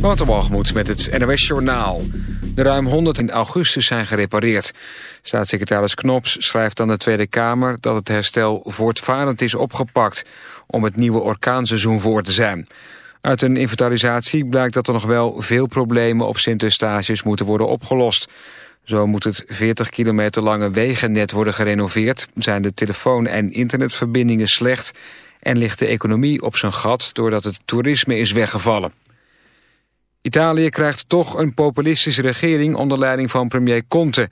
Waterwalgemoed met het NOS Journaal. De ruim 100 in augustus zijn gerepareerd. Staatssecretaris Knops schrijft aan de Tweede Kamer... dat het herstel voortvarend is opgepakt... om het nieuwe orkaanseizoen voor te zijn. Uit een inventarisatie blijkt dat er nog wel veel problemen... op Sint-Eustatius moeten worden opgelost. Zo moet het 40 kilometer lange wegennet worden gerenoveerd... zijn de telefoon- en internetverbindingen slecht... en ligt de economie op zijn gat doordat het toerisme is weggevallen. Italië krijgt toch een populistische regering onder leiding van premier Conte.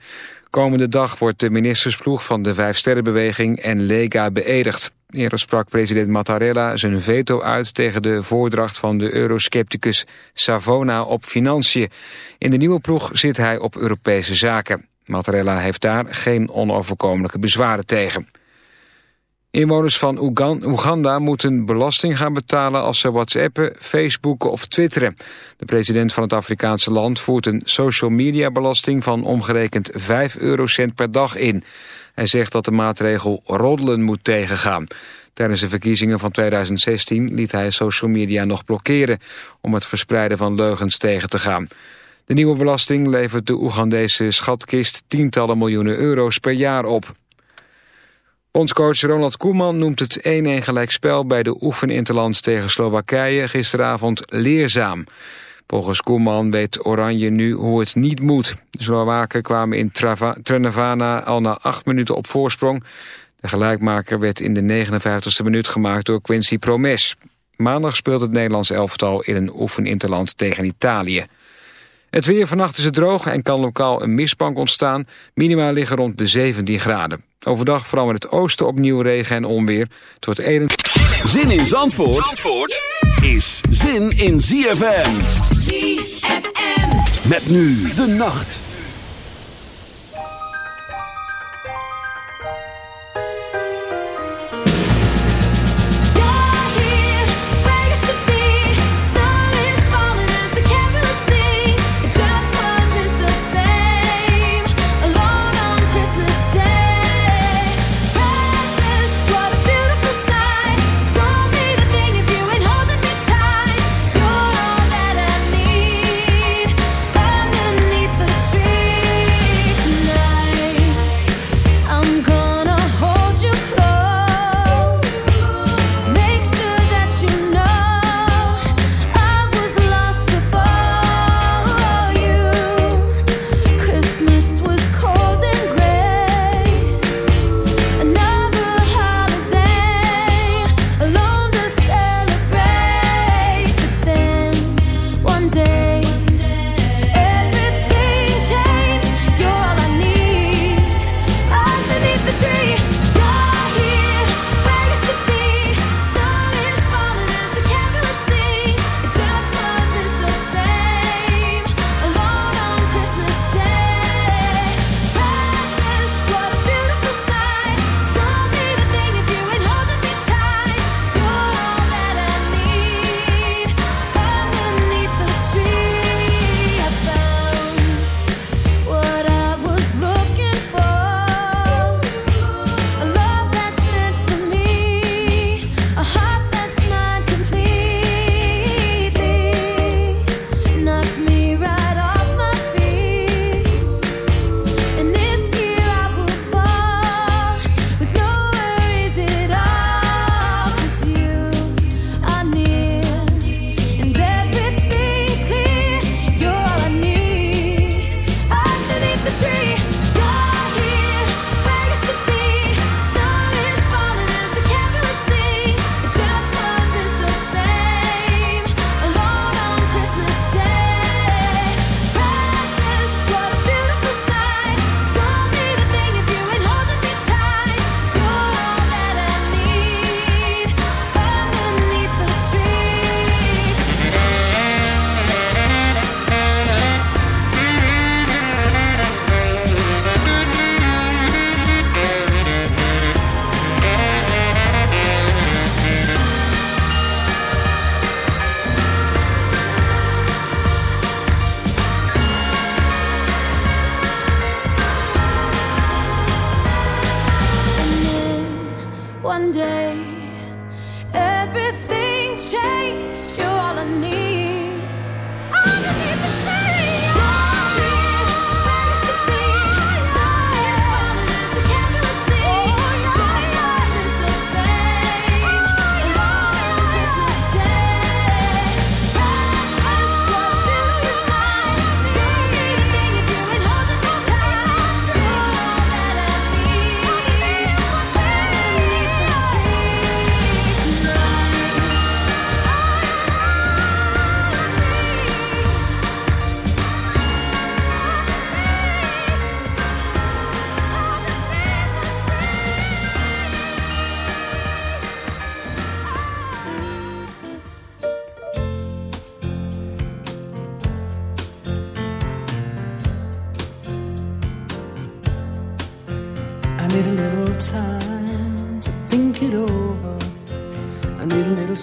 Komende dag wordt de ministersploeg van de Vijfsterrenbeweging en Lega beëdigd. Eerder sprak president Mattarella zijn veto uit tegen de voordracht van de euroscepticus Savona op financiën. In de nieuwe ploeg zit hij op Europese zaken. Mattarella heeft daar geen onoverkomelijke bezwaren tegen. Inwoners van Oeganda moeten belasting gaan betalen als ze whatsappen, facebooken of twitteren. De president van het Afrikaanse land voert een social media belasting van omgerekend 5 eurocent per dag in. Hij zegt dat de maatregel roddelen moet tegengaan. Tijdens de verkiezingen van 2016 liet hij social media nog blokkeren om het verspreiden van leugens tegen te gaan. De nieuwe belasting levert de Oegandese schatkist tientallen miljoenen euro's per jaar op. Bondscoach Ronald Koeman noemt het 1-1 gelijkspel bij de oefeninterlands tegen Slowakije gisteravond leerzaam. Volgens Koeman weet Oranje nu hoe het niet moet. De Slowaken kwamen in Trnavana al na acht minuten op voorsprong. De gelijkmaker werd in de 59e minuut gemaakt door Quincy Promes. Maandag speelt het Nederlands elftal in een oefeninterland tegen Italië. Het weer vannacht is het droog en kan lokaal een mistbank ontstaan. Minima liggen rond de 17 graden. Overdag vooral in het oosten opnieuw regen en onweer. Het wordt 21... Zin in Zandvoort, Zandvoort is zin in ZFM. ZFM. Met nu de nacht.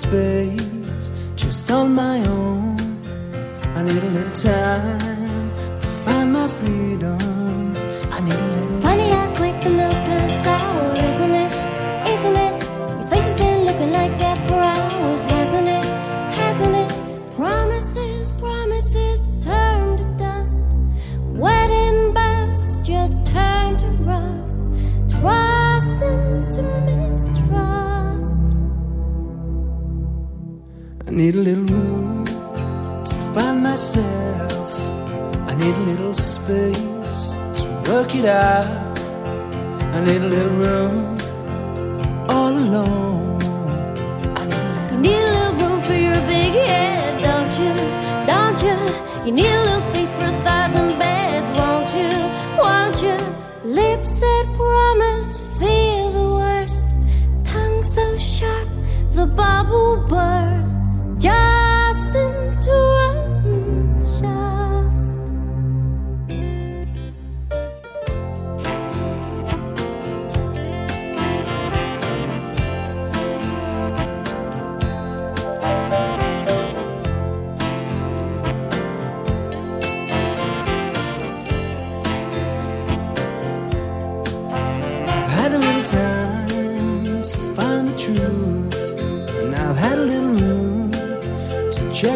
despair.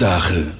feestdagen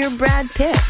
you're Brad Pitt.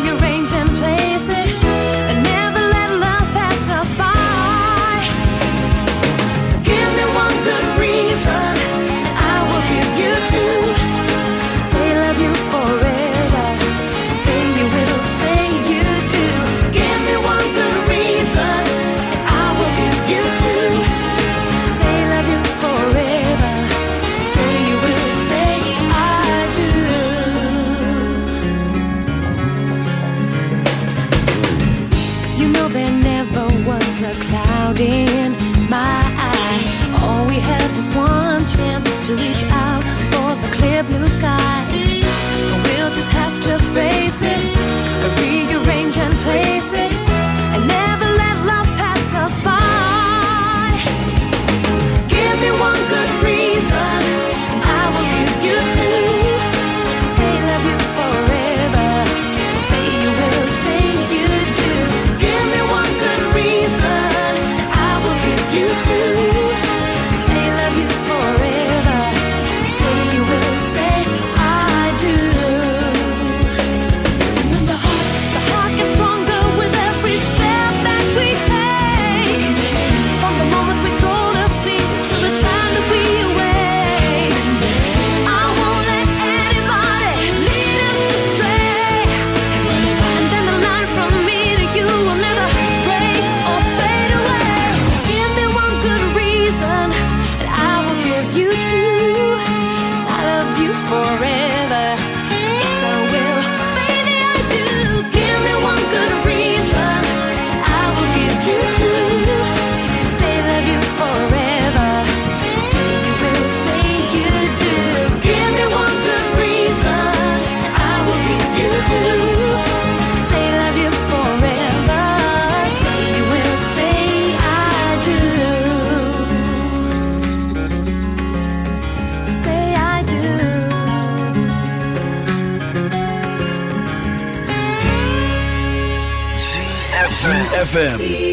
ZFM.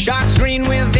Sharks green with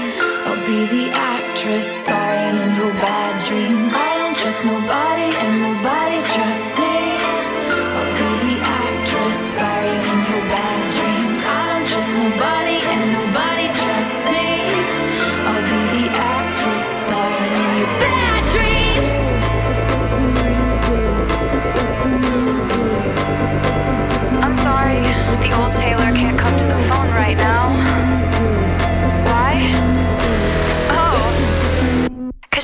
be the actress starring in your bed.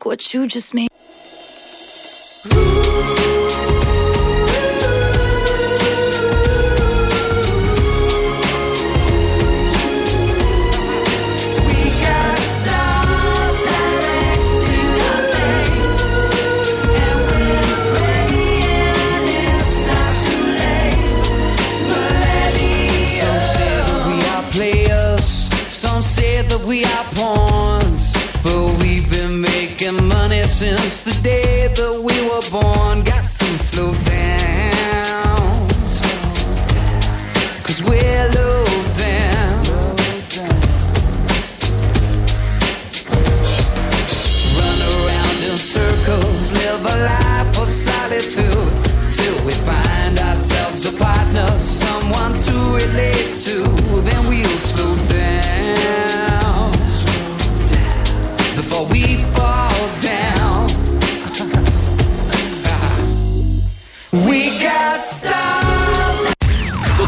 Look what you just made. Some since the day that we were born. Got to slow down,